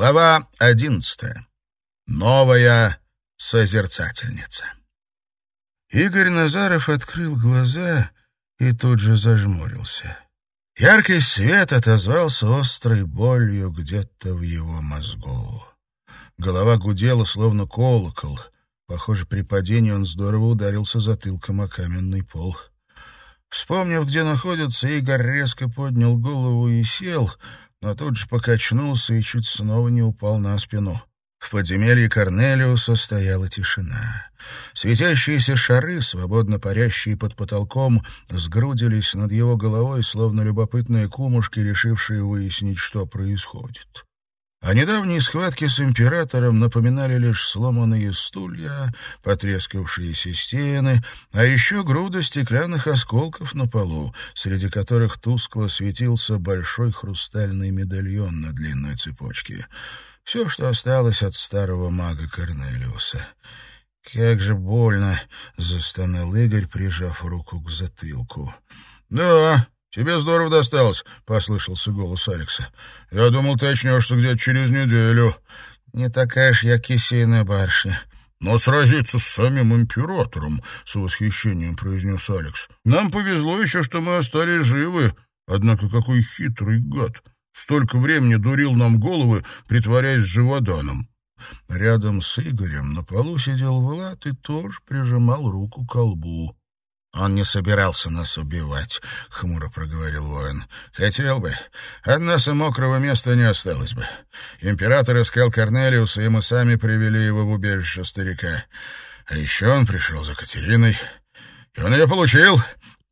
Глава одиннадцатая. Новая созерцательница. Игорь Назаров открыл глаза и тут же зажмурился. Яркий свет отозвался острой болью где-то в его мозгу. Голова гудела, словно колокол. Похоже, при падении он здорово ударился затылком о каменный пол. Вспомнив, где находится, Игорь резко поднял голову и сел, но тут же покачнулся и чуть снова не упал на спину. В подземелье Корнелиуса стояла тишина. Светящиеся шары, свободно парящие под потолком, сгрудились над его головой, словно любопытные кумушки, решившие выяснить, что происходит. А недавние схватки с императором напоминали лишь сломанные стулья, потрескавшиеся стены, а еще груда стеклянных осколков на полу, среди которых тускло светился большой хрустальный медальон на длинной цепочке. Все, что осталось от старого мага Корнелиуса. «Как же больно!» — застонал Игорь, прижав руку к затылку. «Да, «Тебе здорово досталось», — послышался голос Алекса. «Я думал, ты очнешься где-то через неделю». «Не такая ж я кисейная барышня». «Но сразиться с самим императором», — с восхищением произнес Алекс. «Нам повезло еще, что мы остались живы. Однако какой хитрый гад! Столько времени дурил нам головы, притворяясь живоданом». Рядом с Игорем на полу сидел Влад и тоже прижимал руку к колбу. «Он не собирался нас убивать», — хмуро проговорил воин. «Хотел бы. От нас и мокрого места не осталось бы. Император искал Корнелиуса, и мы сами привели его в убежище старика. А еще он пришел за Катериной, и он ее получил.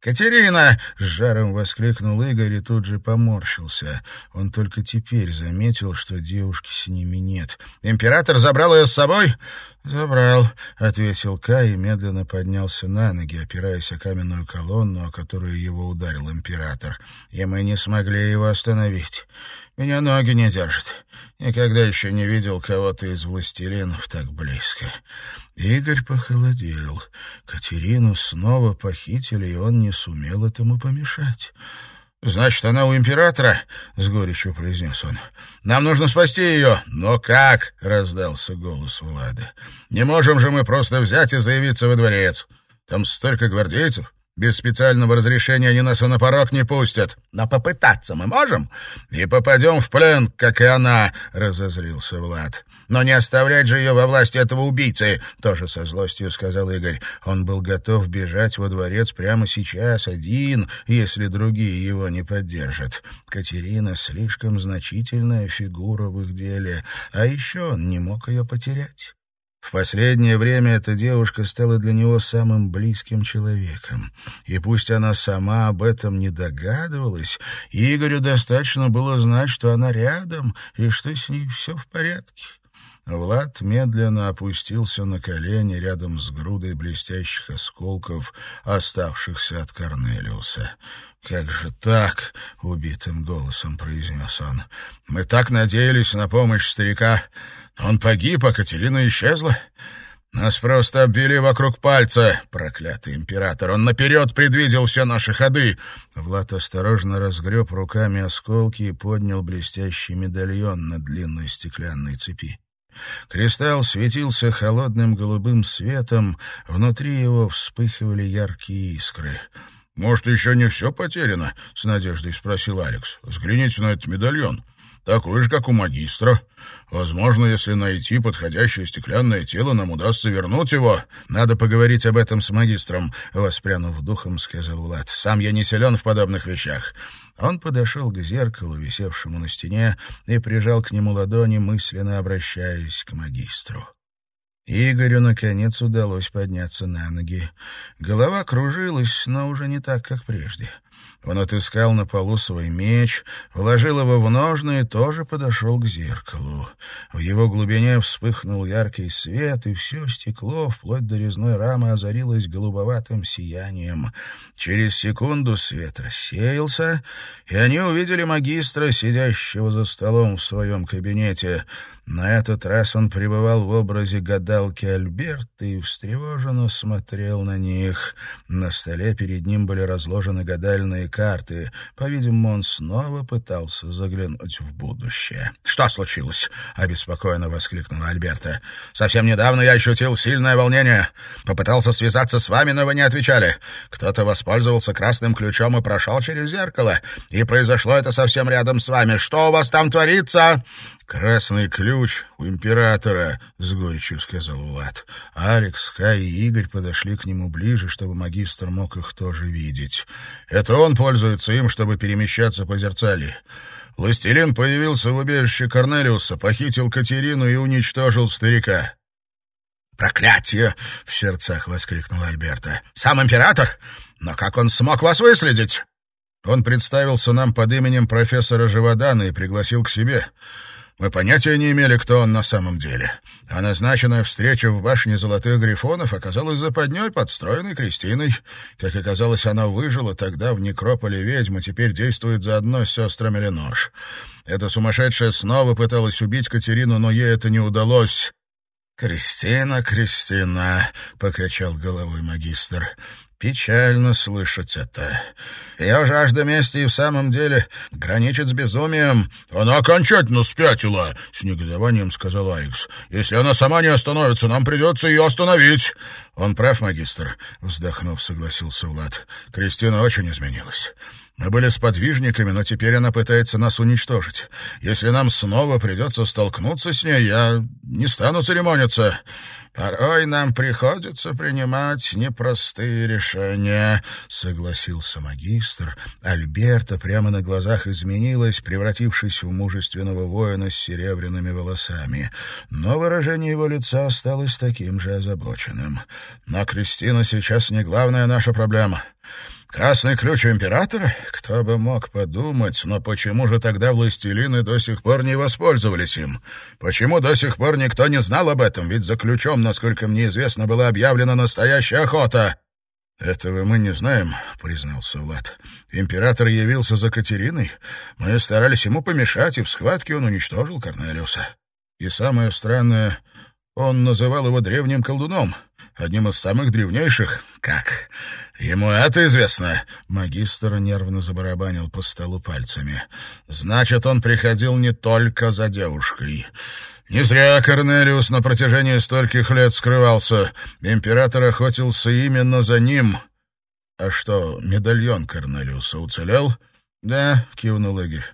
«Катерина!» — с жаром воскликнул Игорь и тут же поморщился. Он только теперь заметил, что девушки с ними нет. «Император забрал ее с собой?» «Забрал», — ответил Кай и медленно поднялся на ноги, опираясь о каменную колонну, о которую его ударил император. «И мы не смогли его остановить. Меня ноги не держат. Никогда еще не видел кого-то из властелинов так близко. Игорь похолодел. Катерину снова похитили, и он не сумел этому помешать. «Значит, она у императора?» — с горечью произнес он. «Нам нужно спасти ее!» «Но как?» — раздался голос Влада. «Не можем же мы просто взять и заявиться во дворец. Там столько гвардейцев. Без специального разрешения они нас и на порог не пустят. Но попытаться мы можем. И попадем в плен, как и она, — разозлился Влад. Но не оставлять же ее во власти этого убийцы, — тоже со злостью сказал Игорь. Он был готов бежать во дворец прямо сейчас, один, если другие его не поддержат. Катерина слишком значительная фигура в их деле, а еще он не мог ее потерять. В последнее время эта девушка стала для него самым близким человеком. И пусть она сама об этом не догадывалась, Игорю достаточно было знать, что она рядом и что с ней все в порядке. Влад медленно опустился на колени рядом с грудой блестящих осколков, оставшихся от Корнелиуса. «Как же так?» — убитым голосом произнес он. «Мы так надеялись на помощь старика. Он погиб, а Катерина исчезла. Нас просто обвели вокруг пальца, проклятый император. Он наперед предвидел все наши ходы. Влад осторожно разгреб руками осколки и поднял блестящий медальон на длинной стеклянной цепи. Кристалл светился холодным голубым светом, внутри его вспыхивали яркие искры. «Может, еще не все потеряно?» — с надеждой спросил Алекс. «Взгляните на этот медальон» такой же, как у магистра. Возможно, если найти подходящее стеклянное тело, нам удастся вернуть его. Надо поговорить об этом с магистром, — воспрянув духом, сказал Влад. Сам я не силен в подобных вещах. Он подошел к зеркалу, висевшему на стене, и прижал к нему ладони, мысленно обращаясь к магистру. Игорю, наконец, удалось подняться на ноги. Голова кружилась, но уже не так, как прежде. — он отыскал на полу свой меч, вложил его в ножны и тоже подошел к зеркалу. В его глубине вспыхнул яркий свет, и все стекло, вплоть до резной рамы, озарилось голубоватым сиянием. Через секунду свет рассеялся, и они увидели магистра, сидящего за столом в своем кабинете — на этот раз он пребывал в образе гадалки Альберта и встревоженно смотрел на них. На столе перед ним были разложены гадальные жизненные карты. По-видимому, он снова пытался заглянуть в будущее. «Что случилось?» — обеспокоенно воскликнула Альберта. «Совсем недавно я ощутил сильное волнение. Попытался связаться с вами, но вы не отвечали. Кто-то воспользовался красным ключом и прошел через зеркало. И произошло это совсем рядом с вами. Что у вас там творится?» «Красный ключ у императора», — с горечью сказал Влад. Алекс, Кай и Игорь подошли к нему ближе, чтобы магистр мог их тоже видеть. «Это он пользуется им, чтобы перемещаться по зерцали. Властелин появился в убежище Корнелиуса, похитил Катерину и уничтожил старика». «Проклятие!» — в сердцах воскликнула Альберта. «Сам император? Но как он смог вас выследить?» Он представился нам под именем профессора Живодана и пригласил к себе. Мы понятия не имели, кто он на самом деле. А назначенная встреча в башне Золотых Грифонов оказалась западней, подстроенной Кристиной. Как оказалось, она выжила тогда в некрополе ведьмы, теперь действует заодно с сестрами Ленош. Эта сумасшедшая снова пыталась убить Катерину, но ей это не удалось. «Кристина, Кристина», — покачал головой магистр, Печально слышать это. Ее жажда мести и в самом деле граничит с безумием. Она окончательно спятила, — с негодованием сказал Алекс. Если она сама не остановится, нам придется ее остановить. Он прав, магистр, — вздохнув, согласился Влад. Кристина очень изменилась. Мы были сподвижниками, но теперь она пытается нас уничтожить. Если нам снова придется столкнуться с ней, я не стану церемониться. «Порой нам приходится принимать непростые решения», — согласился магистр. Альберта прямо на глазах изменилась, превратившись в мужественного воина с серебряными волосами. Но выражение его лица осталось таким же озабоченным. «Но Кристина сейчас не главная наша проблема». Красный ключ у императора? Кто бы мог подумать, но почему же тогда властелины до сих пор не воспользовались им? Почему до сих пор никто не знал об этом? Ведь за ключом, насколько мне известно, была объявлена настоящая охота. «Этого мы не знаем», — признался Влад. «Император явился за Катериной. Мы старались ему помешать, и в схватке он уничтожил Корнелиуса. И самое странное, он называл его древним колдуном, одним из самых древнейших. Как? «Ему это известно?» Магистр нервно забарабанил по столу пальцами. «Значит, он приходил не только за девушкой». Не зря Корнелиус на протяжении стольких лет скрывался. Император охотился именно за ним. А что, медальон Корнелиуса уцелел? Да, кивнул Игорь.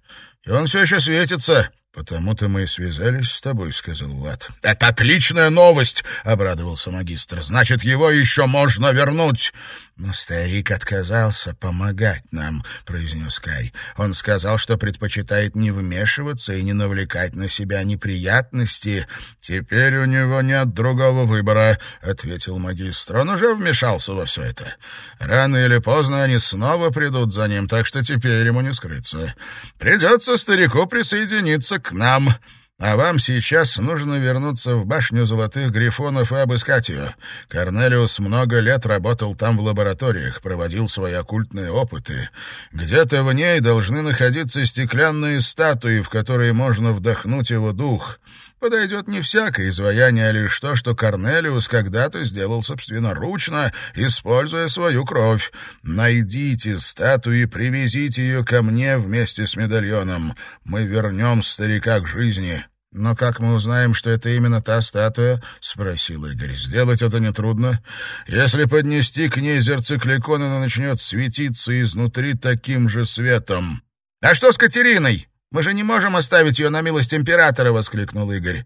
И он все еще светится. «Потому-то мы и связались с тобой», — сказал Влад. «Это отличная новость!» — обрадовался магистр. «Значит, его еще можно вернуть!» «Но старик отказался помогать нам», — произнес Кай. «Он сказал, что предпочитает не вмешиваться и не навлекать на себя неприятности. Теперь у него нет другого выбора», — ответил магистр. «Он уже вмешался во все это. Рано или поздно они снова придут за ним, так что теперь ему не скрыться. Придется старику присоединиться нам. А вам сейчас нужно вернуться в башню Золотых Грифонов и обыскать ее. Корнелиус много лет работал там в лабораториях, проводил свои оккультные опыты. Где-то в ней должны находиться стеклянные статуи, в которые можно вдохнуть его дух. Подойдет не всякое изваяние, а лишь то, что Корнелиус когда-то сделал собственноручно, используя свою кровь. Найдите статую и привезите ее ко мне вместе с медальоном. Мы вернем старика к жизни». «Но как мы узнаем, что это именно та статуя?» — спросил Игорь. «Сделать это нетрудно. Если поднести к ней зерцикликон, она начнет светиться изнутри таким же светом». «А что с Катериной?» Мы же не можем оставить ее на милость императора!» — воскликнул Игорь.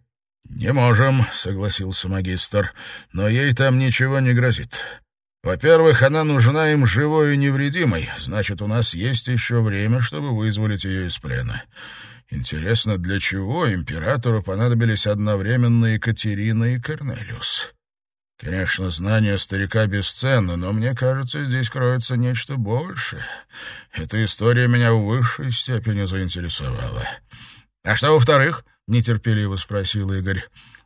«Не можем», — согласился магистр, — «но ей там ничего не грозит. Во-первых, она нужна им живой и невредимой, значит, у нас есть еще время, чтобы вызволить ее из плена. Интересно, для чего императору понадобились одновременно Екатерина и Корнелиус?» Конечно, знание старика бесценно, но мне кажется, здесь кроется нечто большее. Эта история меня в высшей степени заинтересовала. — А что во-вторых? — нетерпеливо спросил Игорь.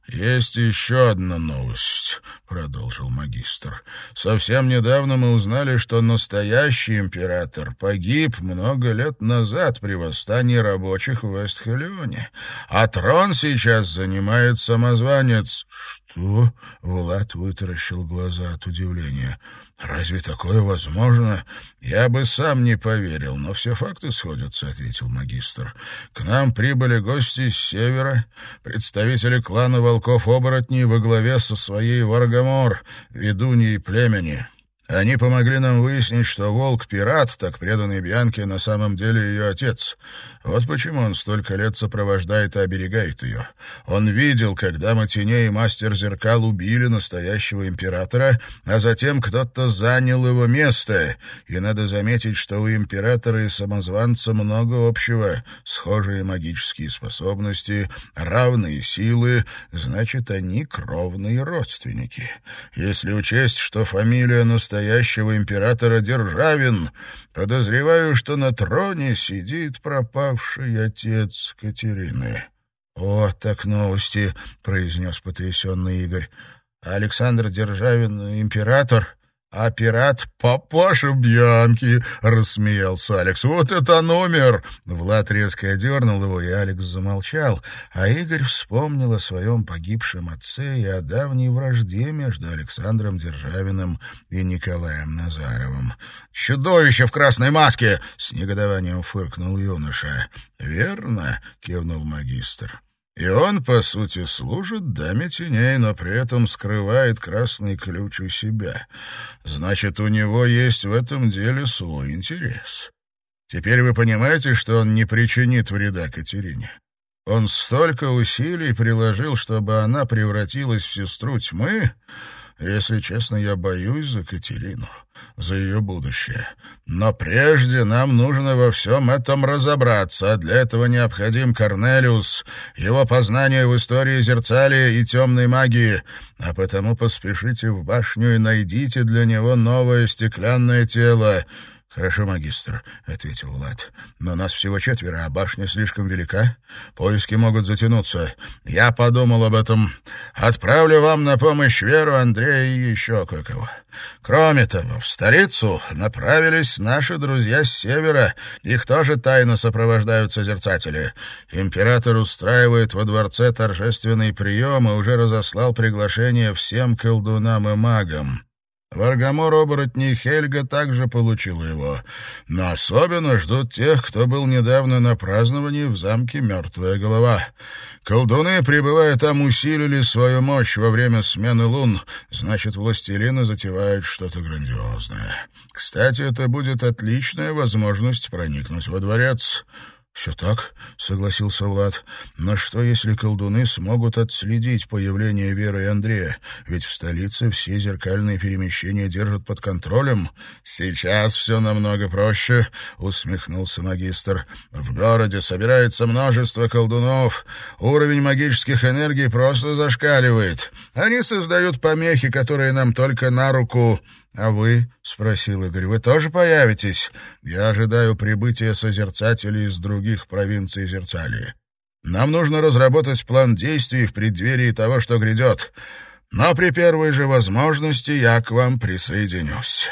«Есть еще одна новость», — продолжил магистр. «Совсем недавно мы узнали, что настоящий император погиб много лет назад при восстании рабочих в Вестхалионе, а трон сейчас занимает самозванец». «Что?» — Влад вытаращил глаза от удивления. «Разве такое возможно? Я бы сам не поверил, но все факты сходятся», — ответил магистр. «К нам прибыли гости с севера, представители клана волков-оборотней во главе со своей Варгамор, ведуньей племени». Они помогли нам выяснить, что волк-пират, так преданный Бьянке, на самом деле ее отец. Вот почему он столько лет сопровождает и оберегает ее. Он видел, когда Матиней и Мастер Зеркал убили настоящего императора, а затем кто-то занял его место. И надо заметить, что у императора и самозванца много общего. Схожие магические способности, равные силы, значит, они кровные родственники. Если учесть, что фамилия настоящего императора Державин. Подозреваю, что на троне сидит пропавший отец Катерины». «Вот так новости», — произнес потрясенный Игорь. «Александр Державин — император?» «А пират — папаша Бьянки!» — рассмеялся Алекс. «Вот это номер!» Влад резко одернул его, и Алекс замолчал, а Игорь вспомнил о своем погибшем отце и о давней вражде между Александром Державиным и Николаем Назаровым. «Чудовище в красной маске!» — с негодованием фыркнул юноша. «Верно!» — кивнул магистр. И он, по сути, служит даме теней, но при этом скрывает красный ключ у себя. Значит, у него есть в этом деле свой интерес. Теперь вы понимаете, что он не причинит вреда Катерине. Он столько усилий приложил, чтобы она превратилась в сестру тьмы, если честно, я боюсь за Катерину, за ее будущее. Но прежде нам нужно во всем этом разобраться, а для этого необходим Корнелиус, его познание в истории зерцалия и темной магии, а потому поспешите в башню и найдите для него новое стеклянное тело, «Хорошо, магистр», — ответил Влад. «Но нас всего четверо, а башня слишком велика. Поиски могут затянуться. Я подумал об этом. Отправлю вам на помощь Веру, Андрея и еще кое-кого. Кроме того, в столицу направились наши друзья с севера. Их тоже тайно сопровождают созерцатели. Император устраивает во дворце торжественный прием и уже разослал приглашение всем колдунам и магам». Варгамор оборотней Хельга также получила его, но особенно ждут тех, кто был недавно на праздновании в замке «Мертвая голова». Колдуны, пребывая там, усилили свою мощь во время смены лун, значит, властелины затевают что-то грандиозное. Кстати, это будет отличная возможность проникнуть во дворец. «Все так», — согласился Влад. «Но что, если колдуны смогут отследить появление Веры и Андрея? Ведь в столице все зеркальные перемещения держат под контролем». «Сейчас все намного проще», — усмехнулся магистр. «В городе собирается множество колдунов. Уровень магических энергий просто зашкаливает. Они создают помехи, которые нам только на руку». «А вы?» — спросил Игорь. «Вы тоже появитесь? Я ожидаю прибытия созерцателей из других провинций Зерцалии. Нам нужно разработать план действий в преддверии того, что грядет. Но при первой же возможности я к вам присоединюсь».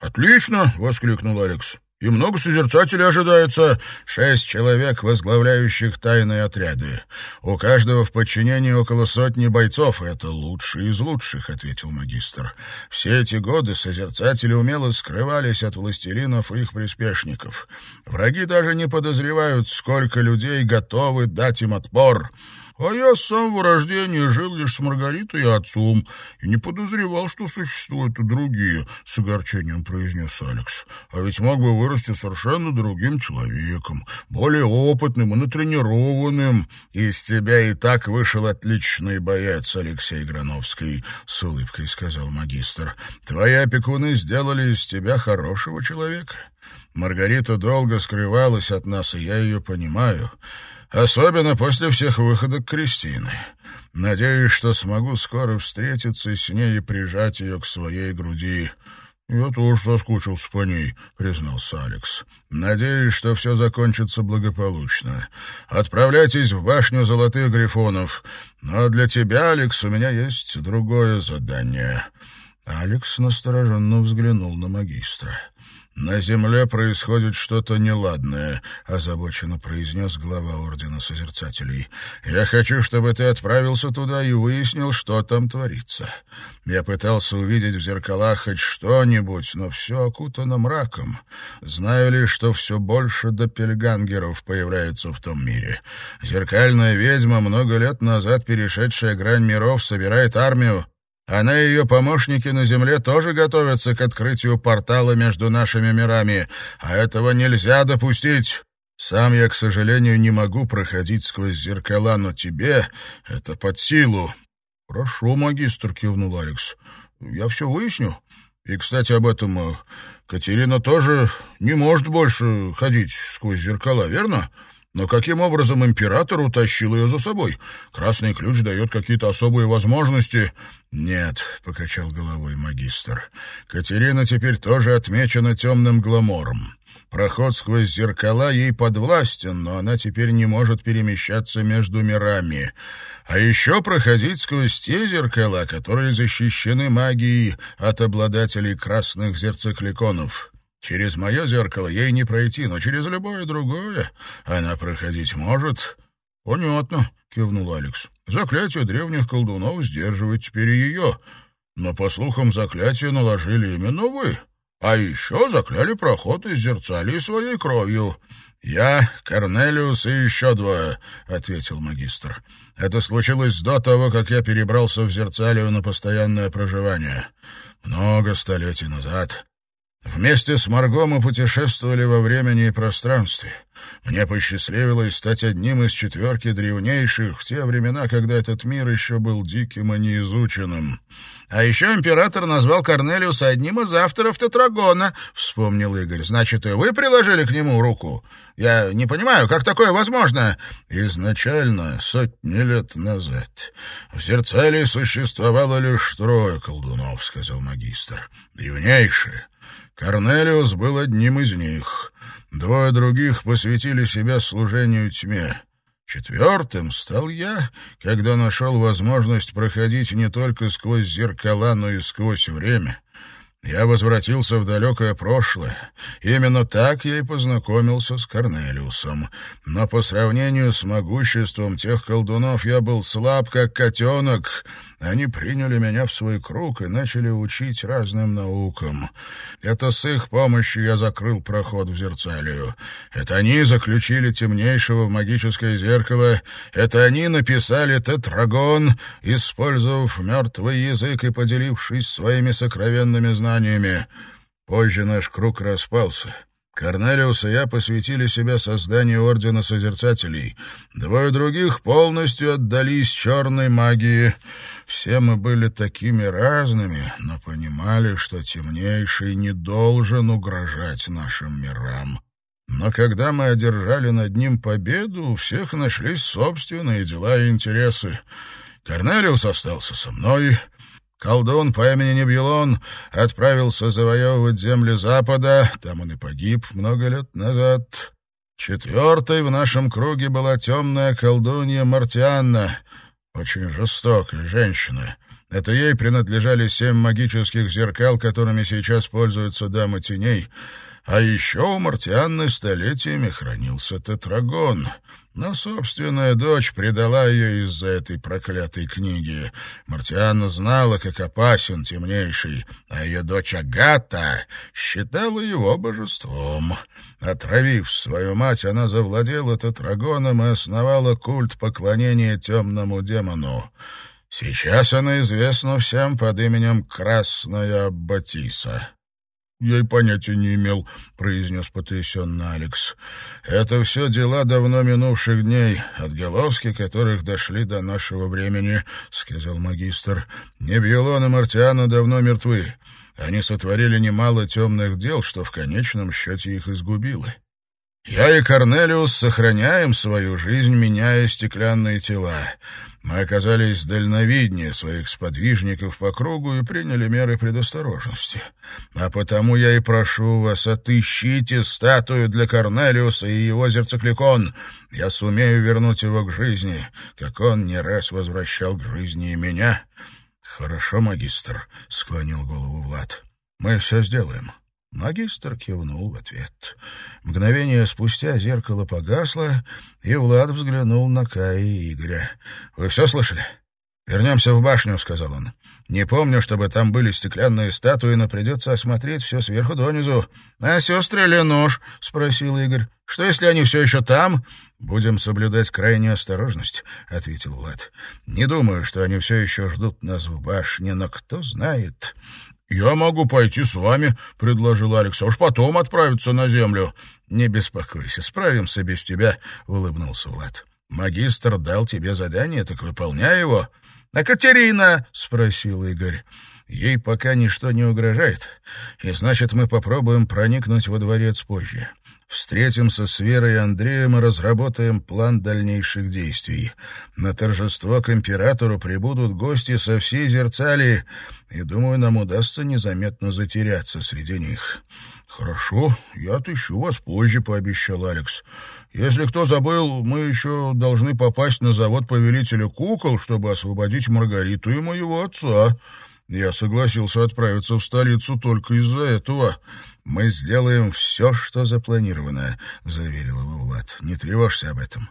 «Отлично!» — воскликнул Алекс. И много созерцателей ожидается. Шесть человек, возглавляющих тайные отряды. У каждого в подчинении около сотни бойцов. Это лучшие из лучших, — ответил магистр. Все эти годы созерцатели умело скрывались от властелинов и их приспешников. Враги даже не подозревают, сколько людей готовы дать им отпор. А я с самого рождения жил лишь с Маргаритой и отцом и не подозревал, что существуют и другие, — с огорчением произнес Алекс. А ведь мог бы вырасти совершенно другим человеком, более опытным и натренированным. Из тебя и так вышел отличный боец, Алексей Грановский, — с улыбкой сказал магистр. Твои опекуны сделали из тебя хорошего человека. Маргарита долго скрывалась от нас, и я ее понимаю. Особенно после всех выходок Кристины. Надеюсь, что смогу скоро встретиться с ней и прижать ее к своей груди. «Я тоже соскучился по ней», — признался Алекс. «Надеюсь, что все закончится благополучно. Отправляйтесь в башню Золотых Грифонов. Но для тебя, Алекс, у меня есть другое задание». Алекс настороженно взглянул на магистра. «На земле происходит что-то неладное», — озабоченно произнес глава Ордена Созерцателей. «Я хочу, чтобы ты отправился туда и выяснил, что там творится. Я пытался увидеть в зеркалах хоть что-нибудь, но все окутано мраком. Знаю лишь, что все больше допельгангеров появляется в том мире. Зеркальная ведьма, много лет назад перешедшая грань миров, собирает армию, она и ее помощники на Земле тоже готовятся к открытию портала между нашими мирами, а этого нельзя допустить. Сам я, к сожалению, не могу проходить сквозь зеркала, но тебе это под силу. — Хорошо, магистр, — кивнул Алекс. — Я все выясню. И, кстати, об этом э, Катерина тоже не может больше ходить сквозь зеркала, верно? — но каким образом император утащил ее за собой? Красный ключ дает какие-то особые возможности. Нет, — покачал головой магистр. Катерина теперь тоже отмечена темным гламором. Проход сквозь зеркала ей подвластен, но она теперь не может перемещаться между мирами. А еще проходить сквозь те зеркала, которые защищены магией от обладателей красных зерцекликонов. Через мое зеркало ей не пройти, но через любое другое она проходить может. — Понятно, — кивнул Алекс. — Заклятие древних колдунов сдерживает теперь ее. Но, по слухам, заклятие наложили именно вы. А еще закляли проход из зерцалии своей кровью. — Я, Корнелиус и еще двое, — ответил магистр. — Это случилось до того, как я перебрался в зерцалию на постоянное проживание. Много столетий назад. Вместе с Марго мы путешествовали во времени и пространстве. Мне посчастливилось стать одним из четверки древнейших в те времена, когда этот мир еще был диким и неизученным. А еще император назвал Корнелиуса одним из авторов Тетрагона, — вспомнил Игорь. Значит, и вы приложили к нему руку? Я не понимаю, как такое возможно? Изначально, сотни лет назад, в Зерцале существовало лишь трое колдунов, — сказал магистр. Древнейшие Корнелиус был одним из них. Двое других посвятили себя служению тьме. Четвертым стал я, когда нашел возможность проходить не только сквозь зеркала, но и сквозь время. Я возвратился в далекое прошлое. Именно так я и познакомился с Корнелиусом. Но по сравнению с могуществом тех колдунов я был слаб, как котенок. Они приняли меня в свой круг и начали учить разным наукам. Это с их помощью я закрыл проход в Зерцалию. Это они заключили темнейшего в магическое зеркало. Это они написали тетрагон, использовав мертвый язык и поделившись своими сокровенными знаниями знаниями. Позже наш круг распался. Корнелиус и я посвятили себя созданию Ордена Созерцателей. Двое других полностью отдались черной магии. Все мы были такими разными, но понимали, что темнейший не должен угрожать нашим мирам. Но когда мы одержали над ним победу, у всех нашлись собственные дела и интересы. Корнелиус остался со мной — Колдун по имени Небьелон отправился завоевывать земли Запада, там он и погиб много лет назад. Четвертой в нашем круге была темная колдунья Мартианна, очень жестокая женщина. Это ей принадлежали семь магических зеркал, которыми сейчас пользуются дамы теней — а еще у Мартианны столетиями хранился тетрагон. Но собственная дочь предала ее из-за этой проклятой книги. Мартианна знала, как опасен темнейший, а ее дочь Агата считала его божеством. Отравив свою мать, она завладела тетрагоном и основала культ поклонения темному демону. Сейчас она известна всем под именем Красная Батиса. «Я и понятия не имел», — произнес потрясенно Алекс. «Это все дела давно минувших дней, отголоски которых дошли до нашего времени», — сказал магистр. «Небьелон и Мартиана давно мертвы. Они сотворили немало темных дел, что в конечном счете их изгубило. Я и Корнелиус сохраняем свою жизнь, меняя стеклянные тела. Мы оказались дальновиднее своих сподвижников по кругу и приняли меры предосторожности. А потому я и прошу вас, отыщите статую для Корнелиуса и его зерцекликон. Я сумею вернуть его к жизни, как он не раз возвращал к жизни и меня. — Хорошо, магистр, — склонил голову Влад. — Мы все сделаем. Магистр кивнул в ответ. Мгновение спустя зеркало погасло, и Влад взглянул на Кая и Игоря. «Вы все слышали?» «Вернемся в башню», — сказал он. «Не помню, чтобы там были стеклянные статуи, но придется осмотреть все сверху донизу». «А сестры ли нож?» — спросил Игорь. «Что, если они все еще там?» «Будем соблюдать крайнюю осторожность», — ответил Влад. «Не думаю, что они все еще ждут нас в башне, но кто знает...» «Я могу пойти с вами», — предложил Алекс, «а уж потом отправиться на землю». «Не беспокойся, справимся без тебя», — улыбнулся Влад. «Магистр дал тебе задание, так выполняй его». «А Катерина?» — спросил Игорь. «Ей пока ничто не угрожает, и значит, мы попробуем проникнуть во дворец позже. Встретимся с Верой и Андреем и разработаем план дальнейших действий. На торжество к императору прибудут гости со всей Зерцалии, и, думаю, нам удастся незаметно затеряться среди них». «Хорошо, я отыщу вас позже», — пообещал Алекс. «Если кто забыл, мы еще должны попасть на завод повелителя кукол, чтобы освободить Маргариту и моего отца». Я согласился отправиться в столицу только из-за этого. Мы сделаем все, что запланировано, — заверил его Влад. Не тревожься об этом.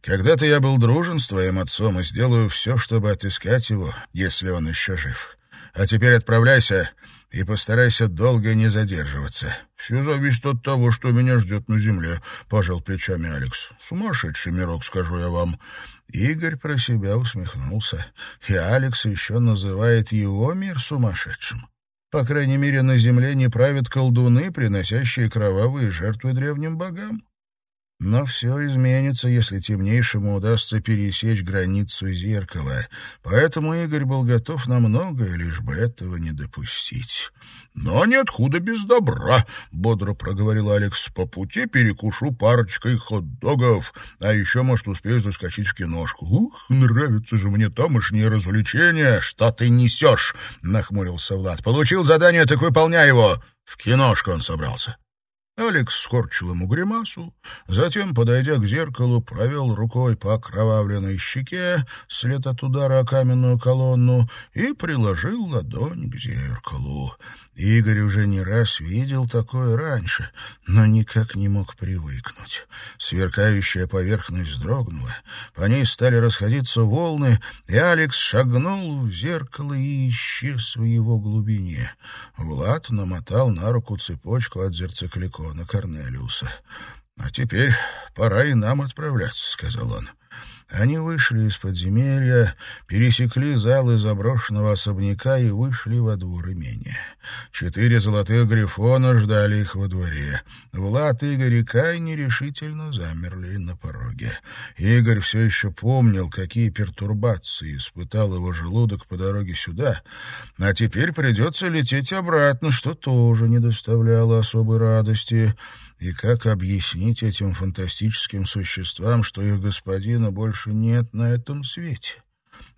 Когда-то я был дружен с твоим отцом и сделаю все, чтобы отыскать его, если он еще жив. А теперь отправляйся и постарайся долго не задерживаться. — Все зависит от того, что меня ждет на земле, — пожал плечами Алекс. — Сумасшедший мирок, скажу я вам. Игорь про себя усмехнулся. И Алекс еще называет его мир сумасшедшим. По крайней мере, на земле не правят колдуны, приносящие кровавые жертвы древним богам. Но все изменится, если темнейшему удастся пересечь границу зеркала. Поэтому Игорь был готов на многое, лишь бы этого не допустить. — Но нет худа без добра, — бодро проговорил Алекс. — По пути перекушу парочкой хот-догов, а еще, может, успею заскочить в киношку. Ух, нравятся же мне тамошние развлечения. — Что ты несешь? — нахмурился Влад. — Получил задание, так выполняй его. В киношку он собрался. Алекс скорчил ему гримасу, затем, подойдя к зеркалу, провел рукой по окровавленной щеке, след от удара о каменную колонну, и приложил ладонь к зеркалу. Игорь уже не раз видел такое раньше, но никак не мог привыкнуть. Сверкающая поверхность дрогнула, по ней стали расходиться волны, и Алекс шагнул в зеркало и исчез в его глубине. Влад намотал на руку цепочку от зерцекликона Корнелиуса. «А теперь пора и нам отправляться», — сказал он. Они вышли из подземелья, пересекли залы заброшенного особняка и вышли во двор имения. Четыре золотых грифона ждали их во дворе. Влад, Игорь и Кай нерешительно замерли на пороге. Игорь все еще помнил, какие пертурбации испытал его желудок по дороге сюда, а теперь придется лететь обратно, что тоже не доставляло особой радости. И как объяснить этим фантастическим существам, что их господина больше нет на этом свете?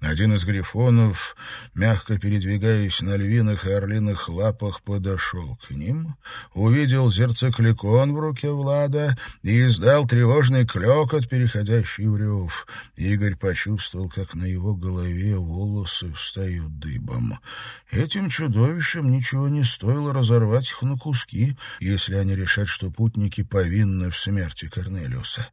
Один из грифонов, мягко передвигаясь на львиных и орлиных лапах, подошел к ним, увидел зерцекликон в руке Влада и издал тревожный клёкот, переходящий в рев. Игорь почувствовал, как на его голове волосы встают дыбом. Этим чудовищам ничего не стоило разорвать их на куски, если они решат, что путники повинны в смерти Корнелиуса.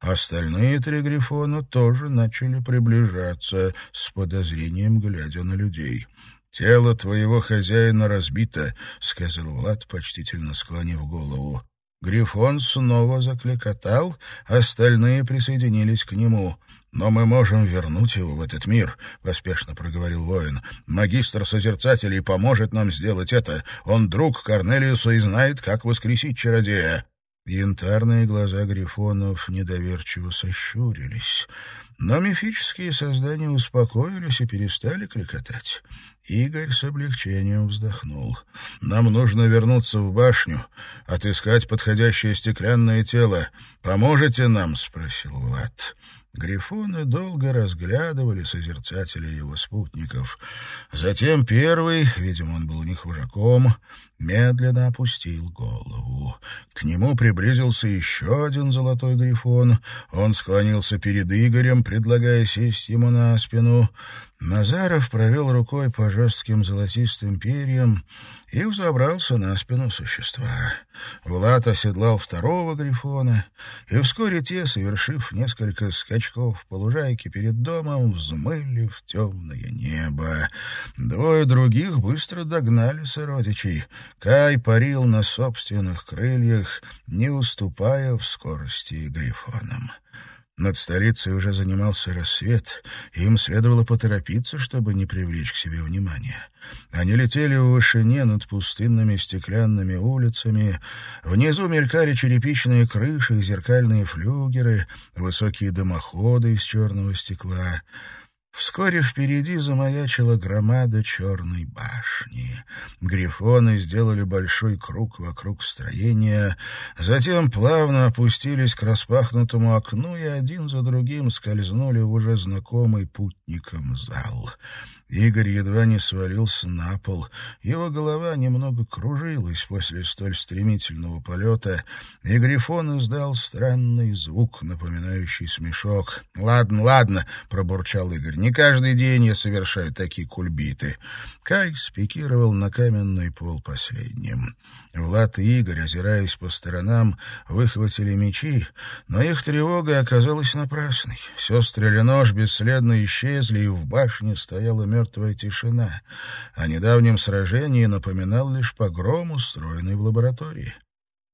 Остальные три грифона тоже начали приближаться с подозрением, глядя на людей. «Тело твоего хозяина разбито», — сказал Влад, почтительно склонив голову. Грифон снова закликотал, остальные присоединились к нему. «Но мы можем вернуть его в этот мир», — поспешно проговорил воин. «Магистр Созерцателей поможет нам сделать это. Он друг Корнелиуса и знает, как воскресить чародея». Янтарные глаза грифонов недоверчиво сощурились, но мифические создания успокоились и перестали кликотать. Игорь с облегчением вздохнул. «Нам нужно вернуться в башню, отыскать подходящее стеклянное тело. Поможете нам?» — спросил Влад. Грифоны долго разглядывали созерцателей его спутников. Затем первый, видимо, он был у них вожаком, медленно опустил голову. К нему приблизился еще один золотой грифон. Он склонился перед Игорем, предлагая сесть ему на спину. Назаров провел рукой по жестким золотистым перьям и взобрался на спину существа. Влад оседлал второго грифона, и вскоре те, совершив несколько скачков по лужайке перед домом, взмыли в темное небо. Двое других быстро догнали сородичей. Кай парил на собственных крыльях, не уступая в скорости грифонам. Над столицей уже занимался рассвет, и им следовало поторопиться, чтобы не привлечь к себе внимания. Они летели в вышине над пустынными стеклянными улицами. Внизу мелькали черепичные крыши и зеркальные флюгеры, высокие дымоходы из черного стекла — Вскоре впереди замаячила громада черной башни. Грифоны сделали большой круг вокруг строения, затем плавно опустились к распахнутому окну и один за другим скользнули в уже знакомый путникам зал. Игорь едва не свалился на пол. Его голова немного кружилась после столь стремительного полета, и Грифон издал странный звук, напоминающий смешок. «Ладно, ладно», — пробурчал Игорь, — «не каждый день я совершаю такие кульбиты». Кай спикировал на каменный пол последним. Влад и Игорь, озираясь по сторонам, выхватили мечи, но их тревога оказалась напрасной. Сестры Ленож бесследно исчезли, и в башне стояла мертвая тишина. О недавнем сражении напоминал лишь погром, устроенный в лаборатории.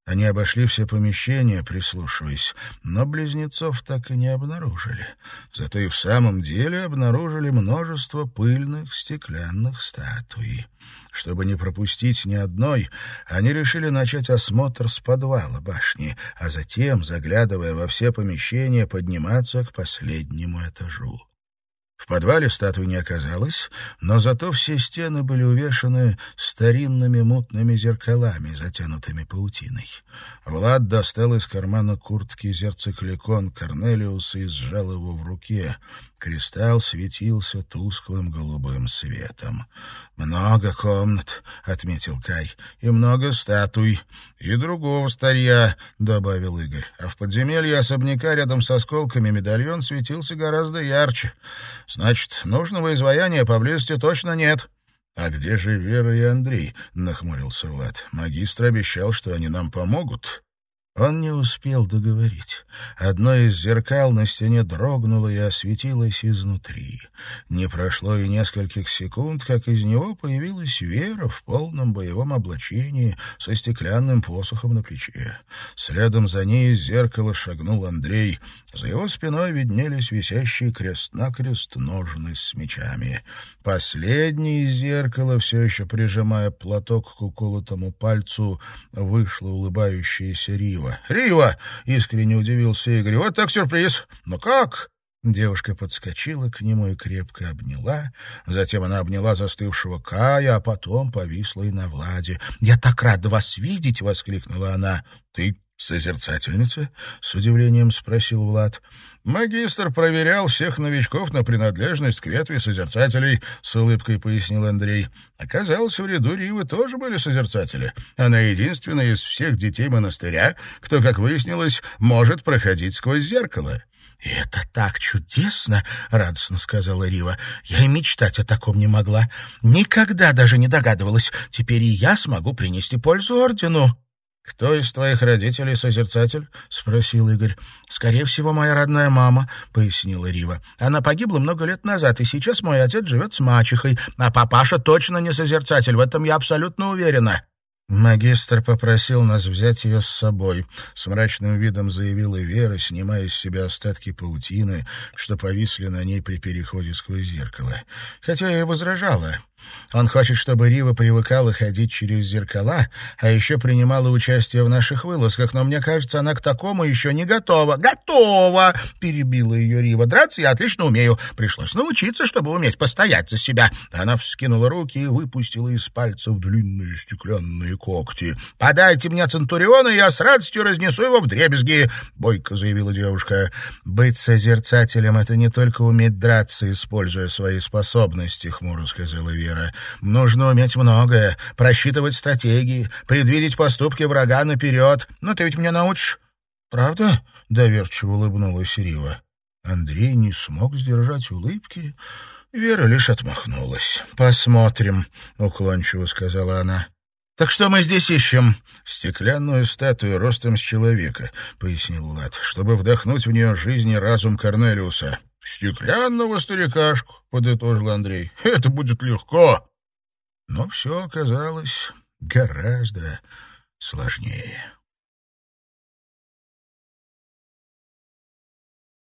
Они обошли все помещения, прислушиваясь, но близнецов так и не обнаружили. Зато и в самом деле обнаружили множество пыльных стеклянных статуй. Чтобы не пропустить ни одной, они решили начать осмотр с подвала башни, а затем, заглядывая во все помещения, подниматься к последнему этажу. В подвале статуи не оказалось, но зато все стены были увешаны старинными мутными зеркалами, затянутыми паутиной. Влад достал из кармана куртки зерцикликон Корнелиуса и сжал его в руке. Кристалл светился тусклым голубым светом. «Много комнат», — отметил Кай, — «и много статуй, и другого старья», — добавил Игорь. «А в подземелье особняка рядом с осколками медальон светился гораздо ярче. Значит, нужного изваяния поблизости точно нет». «А где же Вера и Андрей?» — нахмурился Влад. «Магистр обещал, что они нам помогут». Он не успел договорить. Одно из зеркал на стене дрогнуло и осветилось изнутри. Не прошло и нескольких секунд, как из него появилась Вера в полном боевом облачении со стеклянным посохом на плече. Следом за ней из зеркала шагнул Андрей. За его спиной виднелись висящие крест-накрест ножны с мечами. Последний из зеркала, все еще прижимая платок к уколотому пальцу, вышла улыбающаяся Рива. Рива. «Рива!» — искренне удивился Игорь. «Вот так сюрприз! Ну как?» Девушка подскочила к нему и крепко обняла. Затем она обняла застывшего Кая, а потом повисла и на Владе. «Я так рада вас видеть!» — воскликнула она. «Ты созерцательница?» — с удивлением спросил Влад. «Магистр проверял всех новичков на принадлежность к ветви созерцателей», — с улыбкой пояснил Андрей. «Оказалось, в ряду Ривы тоже были созерцатели. Она единственная из всех детей монастыря, кто, как выяснилось, может проходить сквозь зеркало». «Это так чудесно!» — радостно сказала Рива. «Я и мечтать о таком не могла. Никогда даже не догадывалась. Теперь и я смогу принести пользу ордену». «Кто из твоих родителей созерцатель?» — спросил Игорь. «Скорее всего, моя родная мама», — пояснила Рива. «Она погибла много лет назад, и сейчас мой отец живет с мачехой, а папаша точно не созерцатель, в этом я абсолютно уверена». «Магистр попросил нас взять ее с собой», — с мрачным видом заявила Вера, снимая с себя остатки паутины, что повисли на ней при переходе сквозь зеркало. Хотя я и возражала. Он хочет, чтобы Рива привыкала ходить через зеркала, а еще принимала участие в наших вылазках, но мне кажется, она к такому еще не готова. «Готова!» — перебила ее Рива. «Драться я отлично умею. Пришлось научиться, чтобы уметь постоять за себя». Она вскинула руки и выпустила из пальцев длинные стеклянные когти. «Подайте мне Центуриона, и я с радостью разнесу его в дребезги», — бойко заявила девушка. «Быть созерцателем — это не только уметь драться, используя свои способности», — хмуро сказала Вера командира. Нужно уметь многое, просчитывать стратегии, предвидеть поступки врага наперед. Но ну, ты ведь меня научишь». «Правда?» — доверчиво улыбнулась Рива. Андрей не смог сдержать улыбки. Вера лишь отмахнулась. «Посмотрим», — уклончиво сказала она. «Так что мы здесь ищем?» «Стеклянную статую ростом с человека», — пояснил Влад, «чтобы вдохнуть в нее жизнь и разум Корнелиуса». «Стеклянного старикашку», — подытожил Андрей. «Это будет легко». Но все оказалось гораздо сложнее.